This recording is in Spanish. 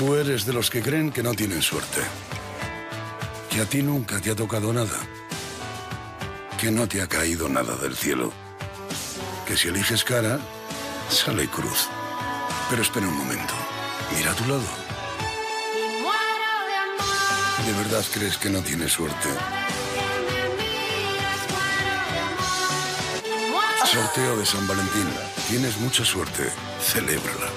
Tú eres de los que creen que no tienen suerte. Que a ti nunca te ha tocado nada. Que no te ha caído nada del cielo. Que si eliges cara, sale cruz. Pero espera un momento. Mira a tu lado. ¿De verdad crees que no tienes suerte? Sorteo de San Valentín. Tienes mucha suerte. Celébrala.